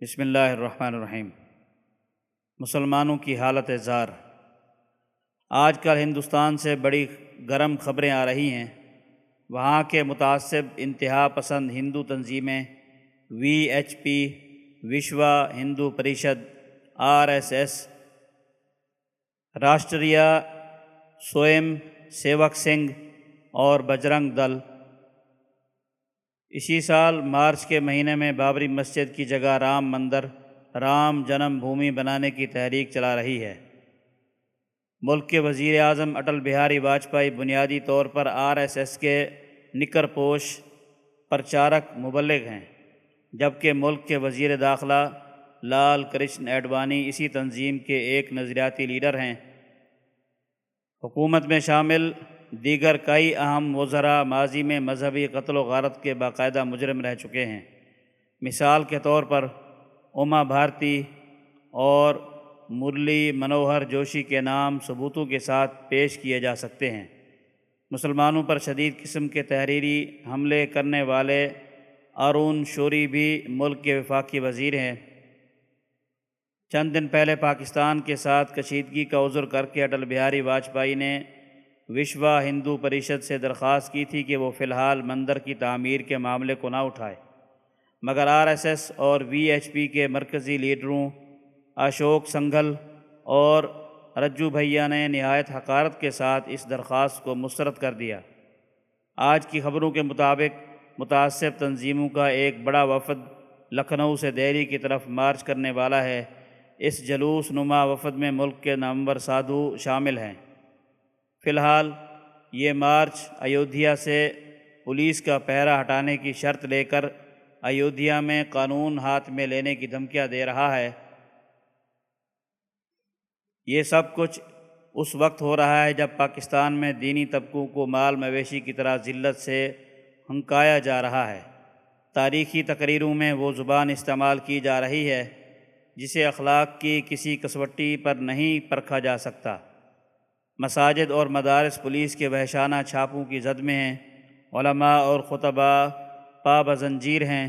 بسم اللہ الرحمن الرحیم۔ مسلمانوں کی حالت زار۔ آج کل ہندوستان سے بڑی گرم خبریں آ رہی ہیں۔ وہاں کے متعصب انتہا پسند ہندو تنظیمیں V H P, Vishwa Hindu Parishad, R S S, Rashtriya Swayam, Sevak Sangh اور بجرنگ دل۔ اسی سال مارچ کے مہینے میں بابری مسجد کی جگہ رام مندر، رام جنم بھومی بنانے کی تحریک چلا رہی ہے۔ ملک کے وزیر اعظم اٹل بہاری واجپئی بنیادی طور پر آر ایس ایس کے نکر پوش پرچارک مبلغ ہیں، جبکہ ملک کے وزیر داخلہ لال کرشن ایڈوانی اسی تنظیم کے ایک نظریاتی لیڈر ہیں۔ حکومت میں شامل دیگر کئی اہم وزراء ماضی میں مذہبی قتل و غارت کے باقاعدہ مجرم رہ چکے ہیں۔ مثال کے طور پر اما بھارتی اور مرلی منوہر جوشی کے نام ثبوتوں کے ساتھ پیش کیے جا سکتے ہیں۔ مسلمانوں پر شدید قسم کے تحریری حملے کرنے والے ارون شوری بھی ملک کے وفاقی وزیر ہیں۔ چند دن پہلے پاکستان کے ساتھ کشیدگی کا عذر کر کے اٹل بہاری واجپئی نے وشوا ہندو پریشد سے درخواست کی تھی کہ وہ فی الحال مندر کی تعمیر کے معاملے کو نہ اٹھائے۔ مگر آر ایس ایس اور وی ایچ پی کے مرکزی لیڈروں اشوک سنگھل اور رجو بھیا نے نہایت حقارت کے ساتھ اس درخواست کو مسترد کر دیا۔ آج کی خبروں کے مطابق متعصب تنظیموں کا ایک بڑا وفد لکھنؤ سے دہلی کی طرف مارچ کرنے والا ہے۔ اس جلوس نما وفد میں ملک کے نامور سادھو شامل ہیں۔ فی الحال یہ مارچ ایودھیا سے پولیس کا پہرا ہٹانے کی شرط لے کر ایودھیا میں قانون ہاتھ میں لینے کی دھمکیاں دے رہا ہے۔ یہ سب کچھ اس وقت ہو رہا ہے جب پاکستان میں دینی طبقوں کو مال مویشی کی طرح ذلت سے ہنکایا جا رہا ہے۔ تاریخی تقریروں میں وہ زبان استعمال کی جا رہی ہے جسے اخلاق کی کسی کسوٹی پر نہیں پرکھا جا سکتا۔ مساجد اور مدارس پولیس کے وحشانہ چھاپوں کی زد میں ہیں۔ علماء اور خطبہ پا بزنجیر ہیں۔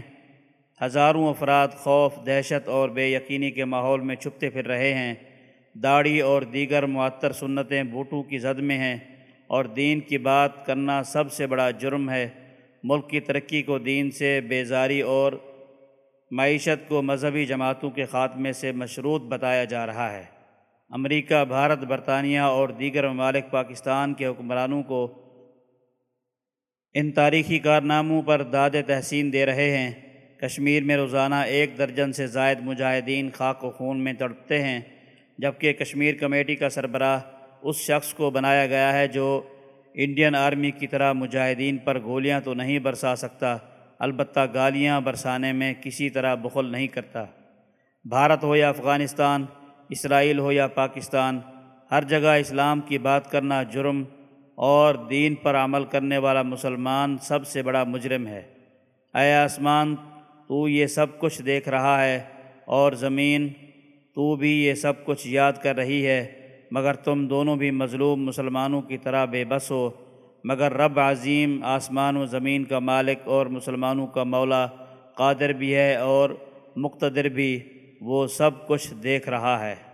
ہزاروں افراد خوف، دہشت اور بے یقینی کے ماحول میں چھپتے پھر رہے ہیں۔ داڑھی اور دیگر معطر سنتیں بوٹوں کی زد میں ہیں۔ اور دین کی بات کرنا سب سے بڑا جرم ہے۔ ملک کی ترقی کو دین سے بیزاری اور معیشت کو مذہبی جماعتوں کے خاتمے سے مشروط بتایا جا رہا ہے۔ امریکہ، بھارت، برطانیہ اور دیگر ممالک پاکستان کے حکمرانوں کو ان تاریخی کارناموں پر داد تحسین دے رہے ہیں۔ کشمیر میں روزانہ ایک درجن سے زائد مجاہدین خاک و خون میں تڑپتے ہیں، جبکہ کشمیر کمیٹی کا سربراہ اس شخص کو بنایا گیا ہے جو انڈین آرمی کی طرح مجاہدین پر گولیاں تو نہیں برسا سکتا، البتہ گالیاں برسانے میں کسی طرح بخل نہیں کرتا۔ بھارت ہو یا افغانستان اسرائیل ہو یا پاکستان، ہر جگہ اسلام کی بات کرنا جرم اور دین پر عمل کرنے والا مسلمان سب سے بڑا مجرم ہے۔ اے آسمان، تو یہ سب کچھ دیکھ رہا ہے اور زمین، تو بھی یہ سب کچھ یاد کر رہی ہے، مگر تم دونوں بھی مظلوم مسلمانوں کی طرح بے بس ہو۔ مگر رب عظیم آسمان و زمین کا مالک اور مسلمانوں کا مولا قادر بھی ہے اور مقتدر بھی۔ وہ سب کچھ دیکھ رہا ہے۔